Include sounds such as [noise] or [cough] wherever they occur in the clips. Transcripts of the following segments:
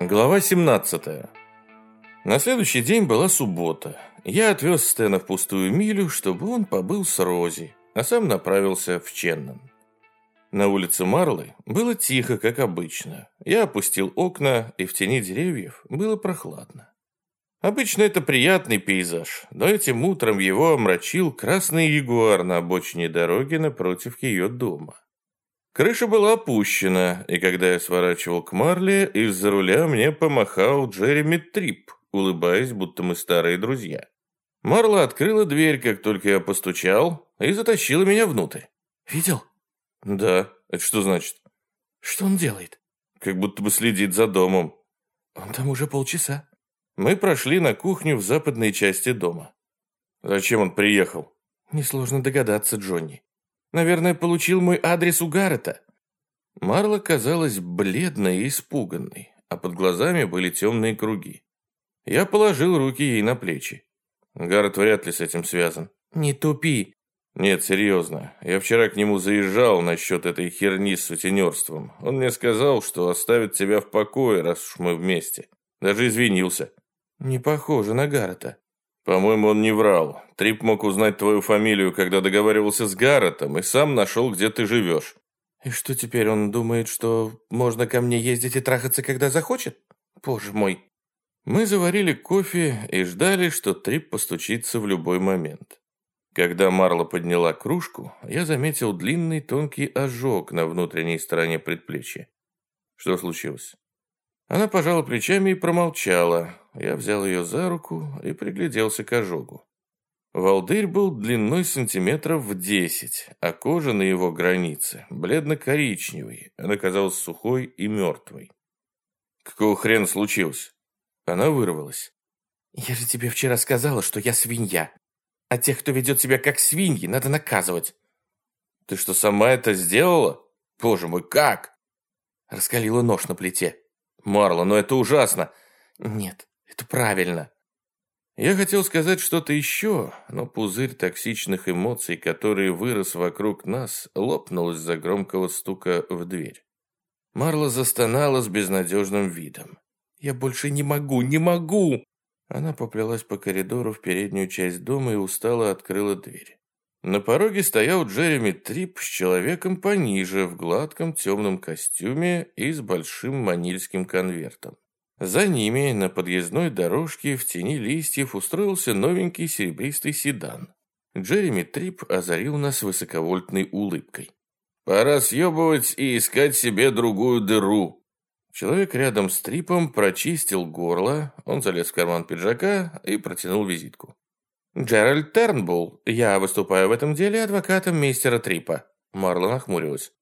Глава 17. На следующий день была суббота. Я отвез Стэна в пустую милю, чтобы он побыл с Рози, а сам направился в Ченнон. На улице Марлы было тихо, как обычно. Я опустил окна, и в тени деревьев было прохладно. Обычно это приятный пейзаж, но этим утром его омрачил красный ягуар на обочине дороги напротив ее дома. Крыша была опущена, и когда я сворачивал к Марле, из-за руля мне помахал Джереми Трип, улыбаясь, будто мы старые друзья. Марла открыла дверь, как только я постучал, и затащила меня внутрь. «Видел?» «Да. Это что значит?» «Что он делает?» «Как будто бы следит за домом». «Он там уже полчаса». Мы прошли на кухню в западной части дома. «Зачем он приехал?» «Несложно догадаться, Джонни. Наверное, получил мой адрес у Гаррета». Марла казалась бледной и испуганной, а под глазами были темные круги. Я положил руки ей на плечи. Гаррет вряд ли с этим связан. «Не тупи». «Нет, серьезно. Я вчера к нему заезжал насчет этой херни с сутенерством. Он мне сказал, что оставит тебя в покое, раз уж мы вместе. Даже извинился». «Не похоже на Гаррета». По-моему, он не врал. Трип мог узнать твою фамилию, когда договаривался с Гарретом, и сам нашел, где ты живешь. И что теперь он думает, что можно ко мне ездить и трахаться, когда захочет? Боже мой. Мы заварили кофе и ждали, что Трип постучится в любой момент. Когда Марла подняла кружку, я заметил длинный тонкий ожог на внутренней стороне предплечья. Что случилось? Она пожала плечами и промолчала. Я взял ее за руку и пригляделся к ожогу. Волдырь был длиной сантиметров в десять, а кожа на его границе бледно-коричневой. Она казалась сухой и мертвой. Какого хрена случилось? Она вырвалась. «Я же тебе вчера сказала, что я свинья. А тех, кто ведет себя как свиньи, надо наказывать». «Ты что, сама это сделала? Боже мой, как?» Раскалила нож на плите. «Марла, но это ужасно!» «Нет, это правильно!» Я хотел сказать что-то еще, но пузырь токсичных эмоций, который вырос вокруг нас, лопнул из-за громкого стука в дверь. Марла застонала с безнадежным видом. «Я больше не могу, не могу!» Она поплелась по коридору в переднюю часть дома и устало открыла дверь. На пороге стоял Джереми Трип с человеком пониже, в гладком темном костюме и с большим манильским конвертом. За ними на подъездной дорожке в тени листьев устроился новенький серебристый седан. Джереми Трип озарил нас высоковольтной улыбкой. «Пора съебывать и искать себе другую дыру». Человек рядом с Трипом прочистил горло, он залез в карман пиджака и протянул визитку. «Джеральд Тернбулл. Я выступаю в этом деле адвокатом мистера Трипа». Марла нахмурилась.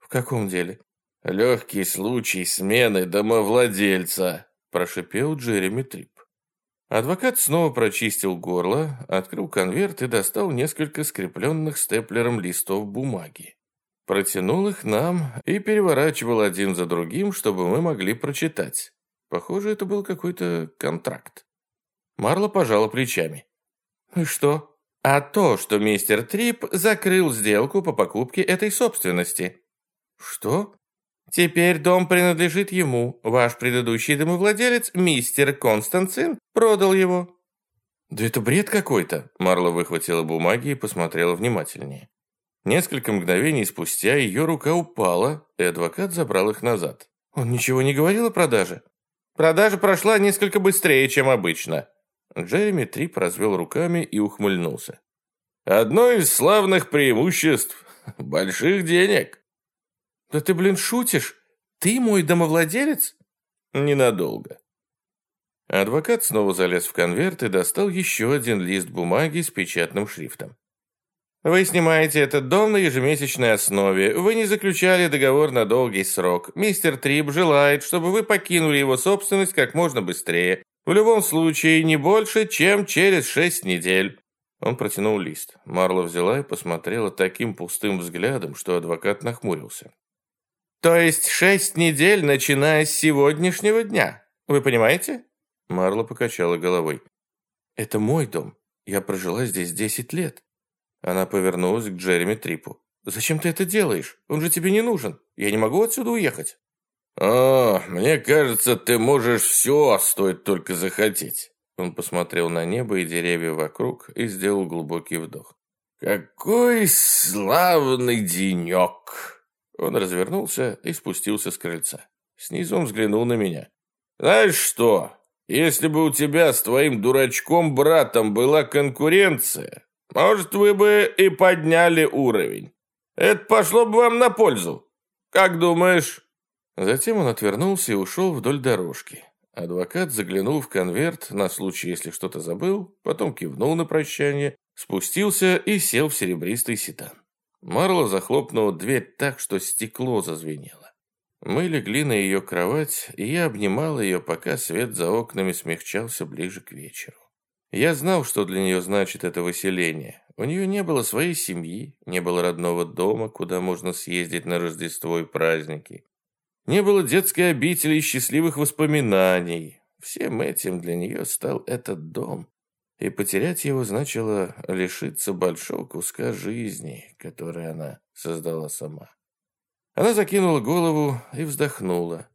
«В каком деле?» «Легкий случай смены домовладельца», – прошипел Джереми Трип. Адвокат снова прочистил горло, открыл конверт и достал несколько скрепленных степлером листов бумаги. Протянул их нам и переворачивал один за другим, чтобы мы могли прочитать. Похоже, это был какой-то контракт. Марла пожала плечами. «И что?» «А то, что мистер Трип закрыл сделку по покупке этой собственности». «Что?» «Теперь дом принадлежит ему. Ваш предыдущий домовладелец, мистер Константин, продал его». «Да это бред какой-то!» Марла выхватила бумаги и посмотрела внимательнее. Несколько мгновений спустя ее рука упала, и адвокат забрал их назад. «Он ничего не говорил о продаже?» «Продажа прошла несколько быстрее, чем обычно», Джереми Трип развел руками и ухмыльнулся. «Одно из славных преимуществ – больших денег». «Да ты, блин, шутишь? Ты мой домовладелец?» «Ненадолго». Адвокат снова залез в конверт и достал еще один лист бумаги с печатным шрифтом. «Вы снимаете этот дом на ежемесячной основе. Вы не заключали договор на долгий срок. Мистер Трип желает, чтобы вы покинули его собственность как можно быстрее. В любом случае, не больше, чем через шесть недель». Он протянул лист. Марла взяла и посмотрела таким пустым взглядом, что адвокат нахмурился. «То есть шесть недель, начиная с сегодняшнего дня? Вы понимаете?» Марла покачала головой. «Это мой дом. Я прожила здесь десять лет». Она повернулась к Джереми Трипу. «Зачем ты это делаешь? Он же тебе не нужен. Я не могу отсюда уехать». «О, мне кажется, ты можешь все, стоит только захотеть». Он посмотрел на небо и деревья вокруг и сделал глубокий вдох. «Какой славный денек!» Он развернулся и спустился с крыльца. Снизу он взглянул на меня. «Знаешь что, если бы у тебя с твоим дурачком-братом была конкуренция, может, вы бы и подняли уровень. Это пошло бы вам на пользу. Как думаешь?» Затем он отвернулся и ушел вдоль дорожки. Адвокат заглянул в конверт на случай, если что-то забыл, потом кивнул на прощание, спустился и сел в серебристый седан. Марла захлопнула дверь так, что стекло зазвенело. Мы легли на ее кровать, и я обнимал ее, пока свет за окнами смягчался ближе к вечеру. Я знал, что для нее значит это выселение. У нее не было своей семьи, не было родного дома, куда можно съездить на Рождество и праздники. Не было детской обители и счастливых воспоминаний. Всем этим для нее стал этот дом. И потерять его значило лишиться большого куска жизни, который она создала сама. Она закинула голову и вздохнула.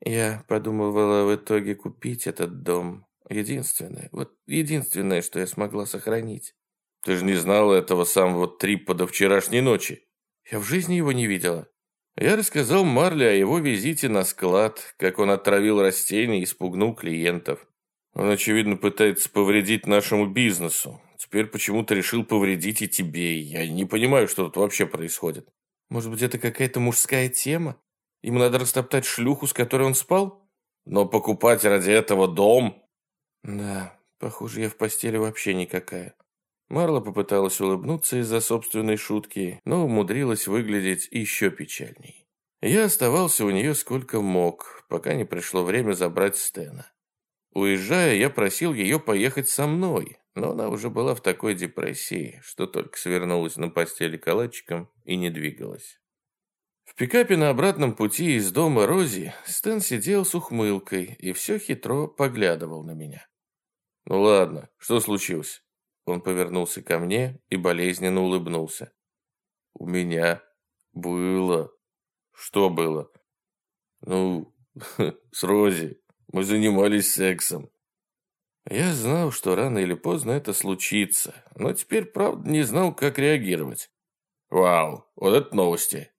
Я подумывала в итоге купить этот дом. Единственное, вот единственное, что я смогла сохранить. Ты же не знала этого самого трипа до вчерашней ночи. Я в жизни его не видела. Я рассказал Марле о его визите на склад, как он отравил растения и испугнул клиентов. Он, очевидно, пытается повредить нашему бизнесу. Теперь почему-то решил повредить и тебе. Я не понимаю, что тут вообще происходит. Может быть, это какая-то мужская тема? Ему надо растоптать шлюху, с которой он спал? Но покупать ради этого дом... Да, похоже, я в постели вообще никакая. Марла попыталась улыбнуться из-за собственной шутки, но умудрилась выглядеть еще печальней. Я оставался у нее сколько мог, пока не пришло время забрать Стена. Уезжая, я просил ее поехать со мной, но она уже была в такой депрессии, что только свернулась на постели калачиком и не двигалась. В пикапе на обратном пути из дома Рози Стэн сидел с ухмылкой и все хитро поглядывал на меня. «Ну ладно, что случилось?» Он повернулся ко мне и болезненно улыбнулся. «У меня было...» «Что было?» «Ну, [laughs] с Рози. Мы занимались сексом». Я знал, что рано или поздно это случится, но теперь, правда, не знал, как реагировать. «Вау, вот это новости!»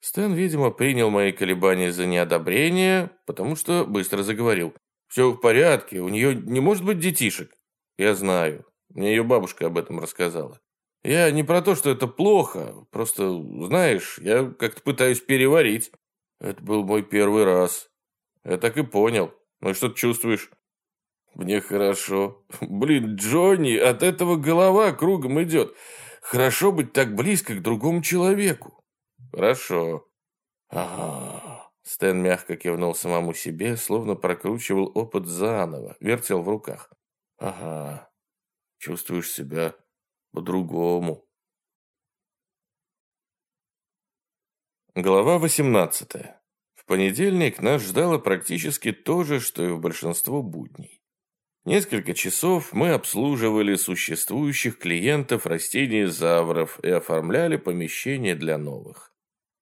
Стэн, видимо, принял мои колебания за неодобрение, потому что быстро заговорил. «Все в порядке, у нее не может быть детишек». «Я знаю, мне ее бабушка об этом рассказала. Я не про то, что это плохо, просто, знаешь, я как-то пытаюсь переварить. Это был мой первый раз. Я так и понял. Ну что ты чувствуешь? Мне хорошо. Блин, Джонни, от этого голова кругом идет. Хорошо быть так близко к другому человеку. Хорошо. Ага. Стэн мягко кивнул самому себе, словно прокручивал опыт заново, вертел в руках. Ага, чувствуешь себя по-другому. Глава 18. Понедельник нас ждало практически то же, что и в большинство будней. Несколько часов мы обслуживали существующих клиентов растений-завров и оформляли помещения для новых.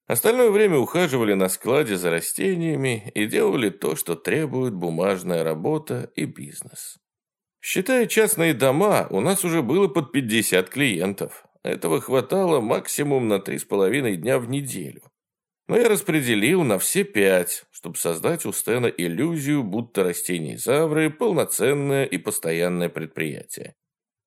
Остальное время ухаживали на складе за растениями и делали то, что требует бумажная работа и бизнес. Считая частные дома, у нас уже было под 50 клиентов. Этого хватало максимум на 3,5 дня в неделю. Но я распределил на все пять, чтобы создать у Стена иллюзию, будто растения-завры – полноценное и постоянное предприятие.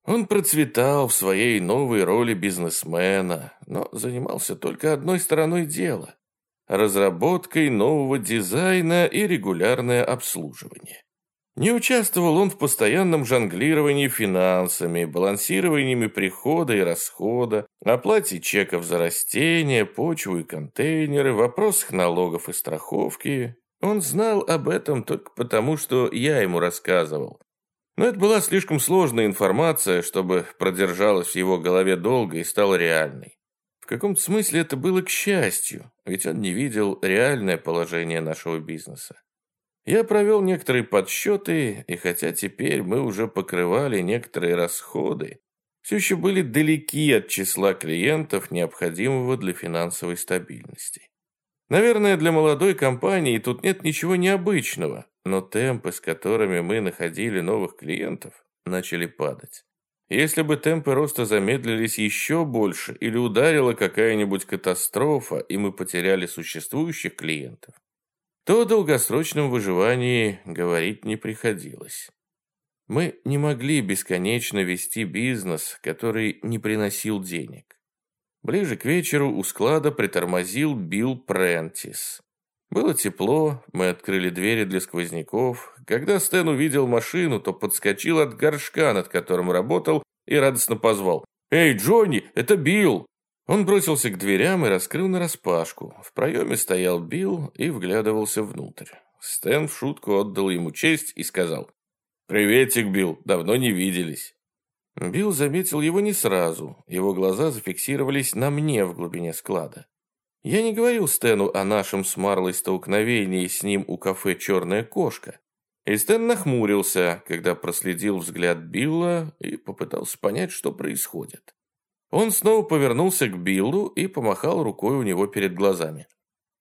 Он процветал в своей новой роли бизнесмена, но занимался только одной стороной дела – разработкой нового дизайна и регулярное обслуживание. Не участвовал он в постоянном жонглировании финансами, балансированиями прихода и расхода, оплате чеков за растения, почву и контейнеры, вопросах налогов и страховки. Он знал об этом только потому, что я ему рассказывал. Но это была слишком сложная информация, чтобы продержалась в его голове долго и стала реальной. В каком-то смысле это было к счастью, ведь он не видел реальное положение нашего бизнеса. Я провел некоторые подсчеты, и хотя теперь мы уже покрывали некоторые расходы, все еще были далеки от числа клиентов, необходимого для финансовой стабильности. Наверное, для молодой компании тут нет ничего необычного, но темпы, с которыми мы находили новых клиентов, начали падать. Если бы темпы роста замедлились еще больше или ударила какая-нибудь катастрофа, и мы потеряли существующих клиентов, то о долгосрочном выживании говорить не приходилось. Мы не могли бесконечно вести бизнес, который не приносил денег. Ближе к вечеру у склада притормозил Билл Прентис. Было тепло, мы открыли двери для сквозняков. Когда Стэн увидел машину, то подскочил от горшка, над которым работал, и радостно позвал. «Эй, Джонни, это Билл!» Он бросился к дверям и раскрыл нараспашку. В проеме стоял Билл и вглядывался внутрь. Стэн в шутку отдал ему честь и сказал. «Приветик, Билл, давно не виделись». Билл заметил его не сразу, его глаза зафиксировались на мне в глубине склада. Я не говорил Стэну о нашем с Марлой столкновении с ним у кафе «Черная кошка». И Стэн нахмурился, когда проследил взгляд Билла и попытался понять, что происходит. Он снова повернулся к Биллу и помахал рукой у него перед глазами.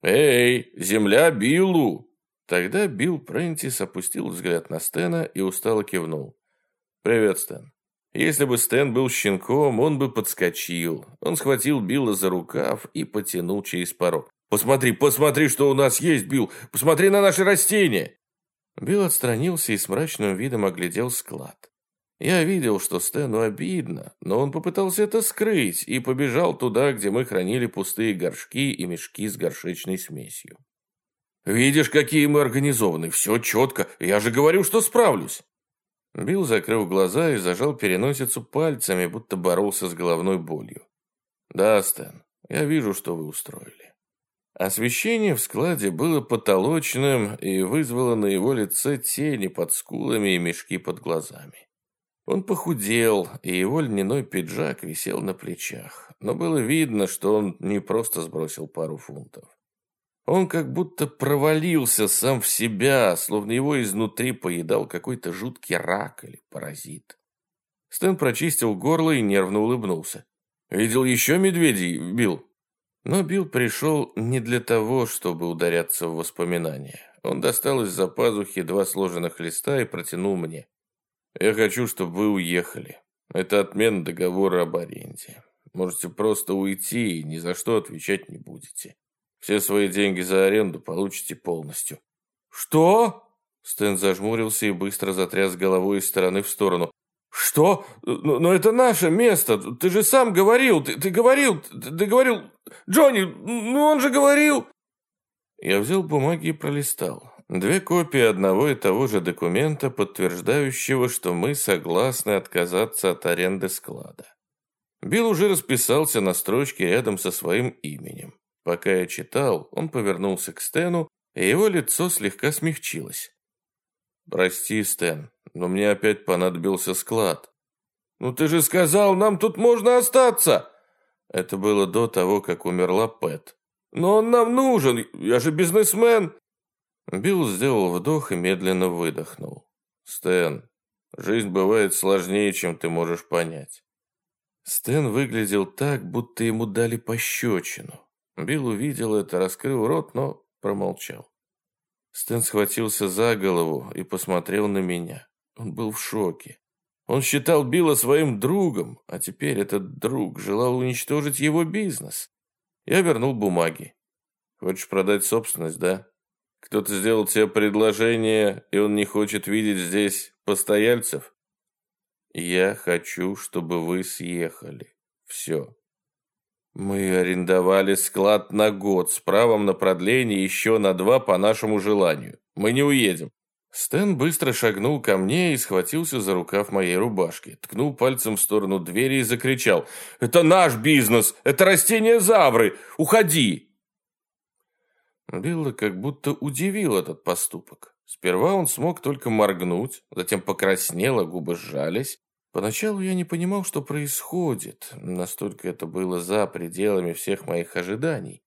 «Эй, земля Биллу!» Тогда Билл Прентис опустил взгляд на Стэна и устало кивнул. «Привет, Стэн. Если бы Стэн был щенком, он бы подскочил. Он схватил Билла за рукав и потянул через порог. «Посмотри, посмотри, что у нас есть, Билл! Посмотри на наши растения!» Билл отстранился и с мрачным видом оглядел склад. Я видел, что Стэну обидно, но он попытался это скрыть и побежал туда, где мы хранили пустые горшки и мешки с горшечной смесью. «Видишь, какие мы организованы, все четко, я же говорю, что справлюсь!» Билл закрыл глаза и зажал переносицу пальцами, будто боролся с головной болью. «Да, Стэн, я вижу, что вы устроили». Освещение в складе было потолочным и вызвало на его лице тени под скулами и мешки под глазами. Он похудел, и его льняной пиджак висел на плечах, но было видно, что он не просто сбросил пару фунтов. Он как будто провалился сам в себя, словно его изнутри поедал какой-то жуткий рак или паразит. Стэн прочистил горло и нервно улыбнулся. «Видел еще медведей, Билл?» Но Билл пришел не для того, чтобы ударяться в воспоминания. Он достал из-за пазухи два сложенных листа и протянул мне. «Я хочу, чтобы вы уехали. Это отмена договора об аренде. Можете просто уйти и ни за что отвечать не будете. Все свои деньги за аренду получите полностью». «Что?» Стэн зажмурился и быстро затряс головой из стороны в сторону. «Что? Но, но это наше место. Ты же сам говорил. Ты, ты говорил. Ты, ты говорил. Джонни, ну он же говорил». Я взял бумаги и пролистал. Две копии одного и того же документа, подтверждающего, что мы согласны отказаться от аренды склада. Билл уже расписался на строчке рядом со своим именем. Пока я читал, он повернулся к Стэну, и его лицо слегка смягчилось. «Прости, Стэн, но мне опять понадобился склад». «Ну ты же сказал, нам тут можно остаться!» Это было до того, как умерла Пэт. «Но он нам нужен, я же бизнесмен!» Билл сделал вдох и медленно выдохнул. «Стэн, жизнь бывает сложнее, чем ты можешь понять». Стэн выглядел так, будто ему дали пощечину. Билл увидел это, раскрыл рот, но промолчал. Стэн схватился за голову и посмотрел на меня. Он был в шоке. Он считал Билла своим другом, а теперь этот друг желал уничтожить его бизнес. Я вернул бумаги. Хочешь продать собственность, да? Кто-то сделал тебе предложение, и он не хочет видеть здесь постояльцев? Я хочу, чтобы вы съехали. Все. Мы арендовали склад на год с правом на продление еще на два по нашему желанию. Мы не уедем. Стэн быстро шагнул ко мне и схватился за рукав моей рубашки, ткнул пальцем в сторону двери и закричал «Это наш бизнес! Это растения завры! Уходи!» Билла как будто удивил этот поступок. Сперва он смог только моргнуть, затем покраснело, губы сжались, Поначалу я не понимал, что происходит, настолько это было за пределами всех моих ожиданий.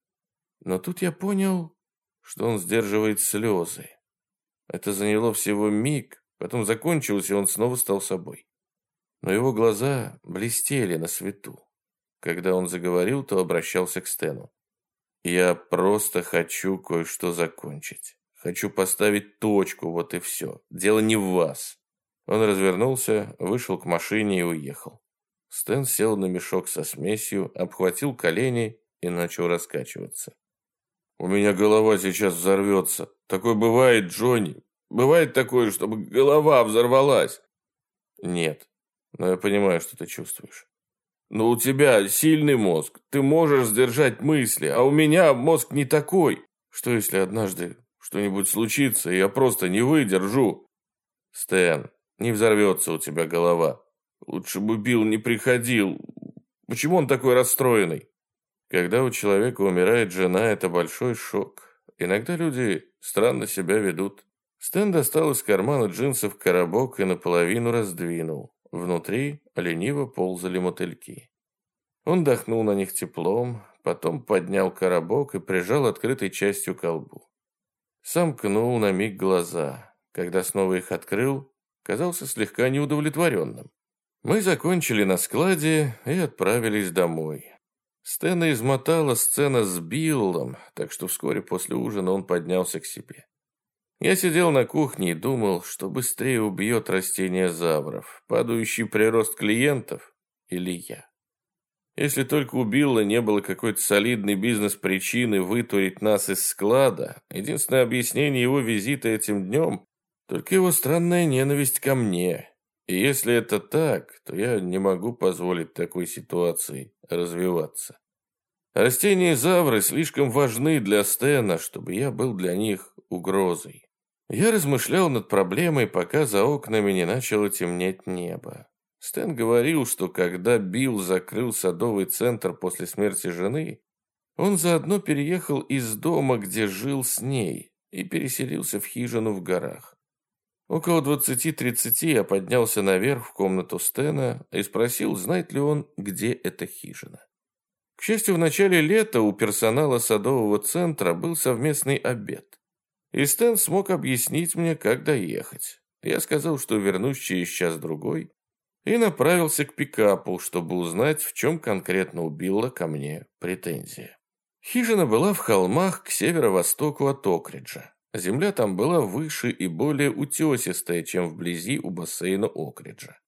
Но тут я понял, что он сдерживает слезы. Это заняло всего миг, потом закончилось, и он снова стал собой. Но его глаза блестели на свету. Когда он заговорил, то обращался к Стэну. Я просто хочу кое-что закончить. Хочу поставить точку, вот и все. Дело не в вас. Он развернулся, вышел к машине и уехал. Стэн сел на мешок со смесью, обхватил колени и начал раскачиваться. «У меня голова сейчас взорвется. Такое бывает, Джонни. Бывает такое, чтобы голова взорвалась». «Нет, но я понимаю, что ты чувствуешь». «Но у тебя сильный мозг. Ты можешь сдержать мысли, а у меня мозг не такой. Что если однажды что-нибудь случится, и я просто не выдержу?» «Стэн, не взорвется у тебя голова. Лучше бы Билл не приходил. Почему он такой расстроенный?» Когда у человека умирает жена, это большой шок. Иногда люди странно себя ведут. Стэн достал из кармана джинсов коробок и наполовину раздвинул. Внутри лениво ползали мотыльки. Он дохнул на них теплом, потом поднял коробок и прижал открытой частью колбу. Сам кнул на миг глаза. Когда снова их открыл, казался слегка неудовлетворенным. Мы закончили на складе и отправились домой. Стэна измотала сцена с Биллом, так что вскоре после ужина он поднялся к себе. Я сидел на кухне и думал, что быстрее убьет растение завров, падающий прирост клиентов или я. Если только у Билла не было какой-то солидной бизнес-причины вытурить нас из склада, единственное объяснение его визита этим днем – только его странная ненависть ко мне. И если это так, то я не могу позволить такой ситуации развиваться. Растения Завры слишком важны для Стена, чтобы я был для них угрозой. Я размышлял над проблемой, пока за окнами не начало темнеть небо. Стэн говорил, что когда Билл закрыл садовый центр после смерти жены, он заодно переехал из дома, где жил с ней, и переселился в хижину в горах. Около 20-30 я поднялся наверх в комнату Стена и спросил, знает ли он, где эта хижина. К счастью, в начале лета у персонала садового центра был совместный обед. И Стэн смог объяснить мне, как доехать. Я сказал, что вернусь через час-другой, и направился к пикапу, чтобы узнать, в чем конкретно убила ко мне претензия. Хижина была в холмах к северо-востоку от Окриджа. Земля там была выше и более утесистая, чем вблизи у бассейна Окриджа.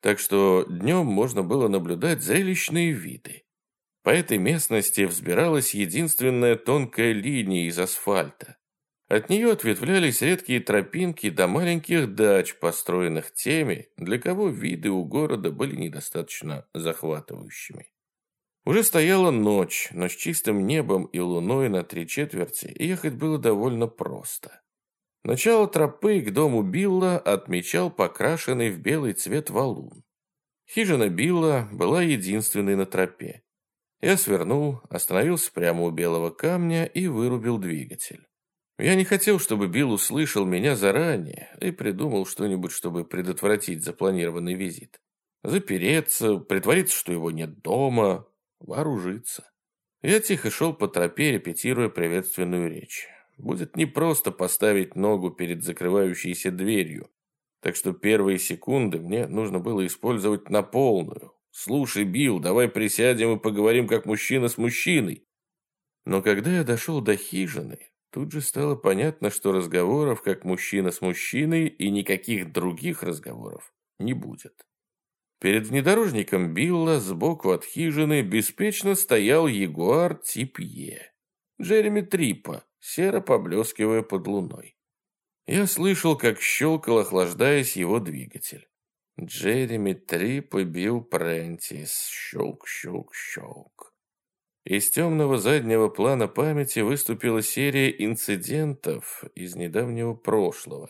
Так что днем можно было наблюдать зрелищные виды. По этой местности взбиралась единственная тонкая линия из асфальта. От нее ответвлялись редкие тропинки до маленьких дач, построенных теми, для кого виды у города были недостаточно захватывающими. Уже стояла ночь, но с чистым небом и луной на три четверти ехать было довольно просто. Начало тропы к дому Билла отмечал покрашенный в белый цвет валун. Хижина Билла была единственной на тропе. Я свернул, остановился прямо у белого камня и вырубил двигатель. Я не хотел, чтобы Билл услышал меня заранее и придумал что-нибудь, чтобы предотвратить запланированный визит. Запереться, притвориться, что его нет дома, вооружиться. Я тихо шел по тропе, репетируя приветственную речь. Будет непросто поставить ногу перед закрывающейся дверью, так что первые секунды мне нужно было использовать на полную. «Слушай, Билл, давай присядем и поговорим как мужчина с мужчиной». Но когда я дошел до хижины, тут же стало понятно, что разговоров как мужчина с мужчиной и никаких других разговоров не будет. Перед внедорожником Билла сбоку от хижины беспечно стоял ягуар тип Е. Джереми Трипа, серо поблескивая под луной. Я слышал, как щелкал, охлаждаясь его двигатель. Джереми Трип и Билл Прентис. Щелк, щелк, щелк. Из темного заднего плана памяти выступила серия инцидентов из недавнего прошлого.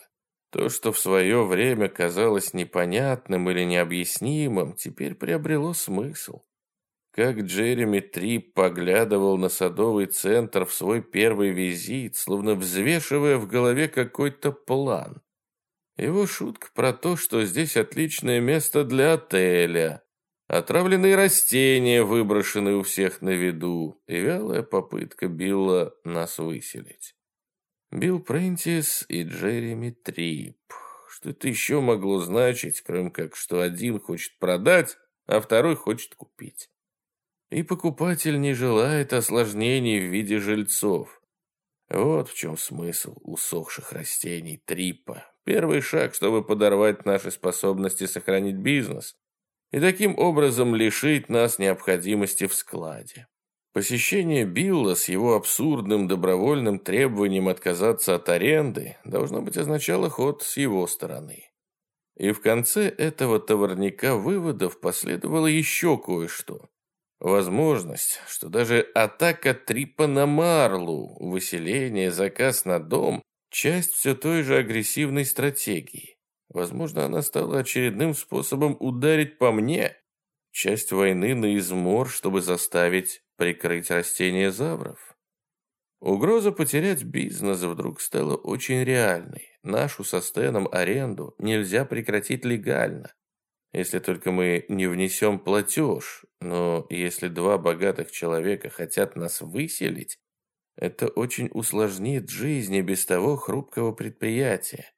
То, что в свое время казалось непонятным или необъяснимым, теперь приобрело смысл. Как Джереми Трип поглядывал на садовый центр в свой первый визит, словно взвешивая в голове какой-то план. Его шутка про то, что здесь отличное место для отеля, отравленные растения, выброшенные у всех на виду, и вялая попытка Билла нас выселить. Билл Прентис и Джереми Трип. Что это еще могло значить, кроме как, что один хочет продать, а второй хочет купить? И покупатель не желает осложнений в виде жильцов. Вот в чем смысл усохших растений трипа. Первый шаг, чтобы подорвать наши способности сохранить бизнес и таким образом лишить нас необходимости в складе. Посещение Билла с его абсурдным добровольным требованием отказаться от аренды должно быть означало ход с его стороны. И в конце этого товарника выводов последовало еще кое-что. Возможность, что даже атака Трипа на Марлу, выселение, заказ на дом – часть все той же агрессивной стратегии. Возможно, она стала очередным способом ударить по мне. Часть войны на измор, чтобы заставить прикрыть растения завров. Угроза потерять бизнес вдруг стала очень реальной. Нашу со Стеном аренду нельзя прекратить легально, если только мы не внесем платеж. Но если два богатых человека хотят нас выселить, это очень усложнит жизнь и без того хрупкого предприятия.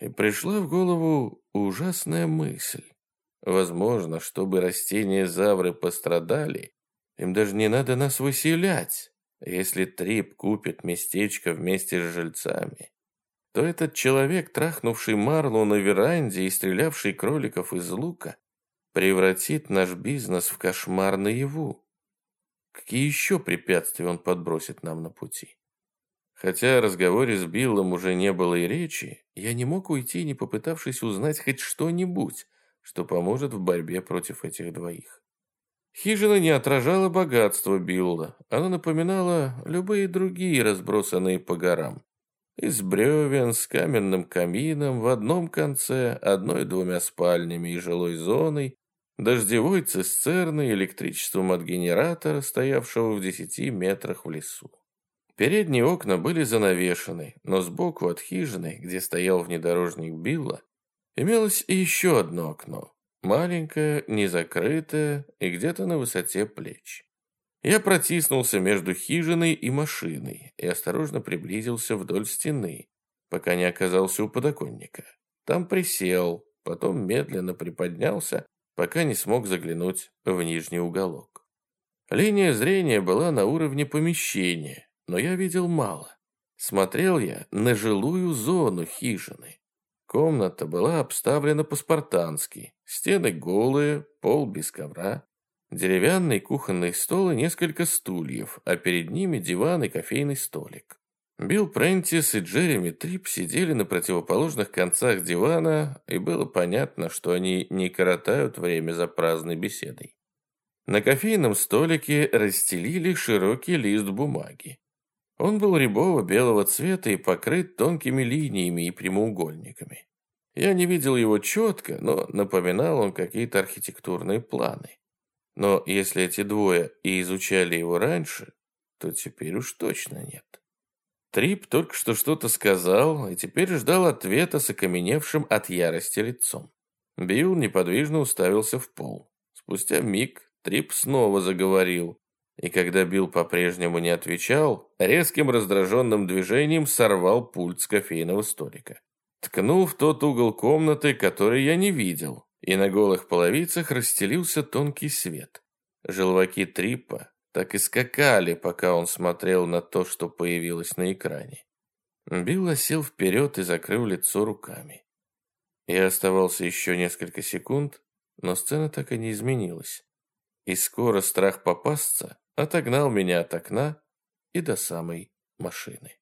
И пришла в голову ужасная мысль. Возможно, чтобы растения-завры пострадали, им даже не надо нас выселять. Если Трип купит местечко вместе с жильцами, то этот человек, трахнувший Марлу на веранде и стрелявший кроликов из лука, превратит наш бизнес в кошмар наяву. Какие еще препятствия он подбросит нам на пути? Хотя о разговоре с Биллом уже не было и речи, я не мог уйти, не попытавшись узнать хоть что-нибудь, что поможет в борьбе против этих двоих. Хижина не отражала богатства Билла, она напоминала любые другие, разбросанные по горам. Из бревен с каменным камином в одном конце, одной-двумя спальнями и жилой зоной, дождевой цистерной, электричеством от генератора, стоявшего в десяти метрах в лесу. Передние окна были занавешены, но сбоку от хижины, где стоял внедорожник Билла, имелось еще одно окно, маленькое, незакрытое и где-то на высоте плеч. Я протиснулся между хижиной и машиной и осторожно приблизился вдоль стены, пока не оказался у подоконника. Там присел, потом медленно приподнялся, пока не смог заглянуть в нижний уголок. Линия зрения была на уровне помещения, но я видел мало. Смотрел я на жилую зону хижины. Комната была обставлена по-спартански. Стены голые, пол без ковра. Деревянный кухонный стол и несколько стульев, а перед ними диван и кофейный столик. Билл Прентис и Джереми Трип сидели на противоположных концах дивана, и было понятно, что они не коротают время за праздной беседой. На кофейном столике расстелили широкий лист бумаги. Он был рябого белого цвета и покрыт тонкими линиями и прямоугольниками. Я не видел его четко, но напоминал он какие-то архитектурные планы. Но если эти двое и изучали его раньше, то теперь уж точно нет. Трип только что что-то сказал и теперь ждал ответа с окаменевшим от ярости лицом. Билл неподвижно уставился в пол. Спустя миг Трип снова заговорил, и когда Билл по-прежнему не отвечал, резким раздраженным движением сорвал пульт с кофейного столика. Ткнул в тот угол комнаты, который я не видел, и на голых половицах расстелился тонкий свет. Желваки Трипа так и скакали, пока он смотрел на то, что появилось на экране. Билл сел вперед и закрыл лицо руками. Я оставался еще несколько секунд, но сцена так и не изменилась. И скоро страх попасться отогнал меня от окна и до самой машины.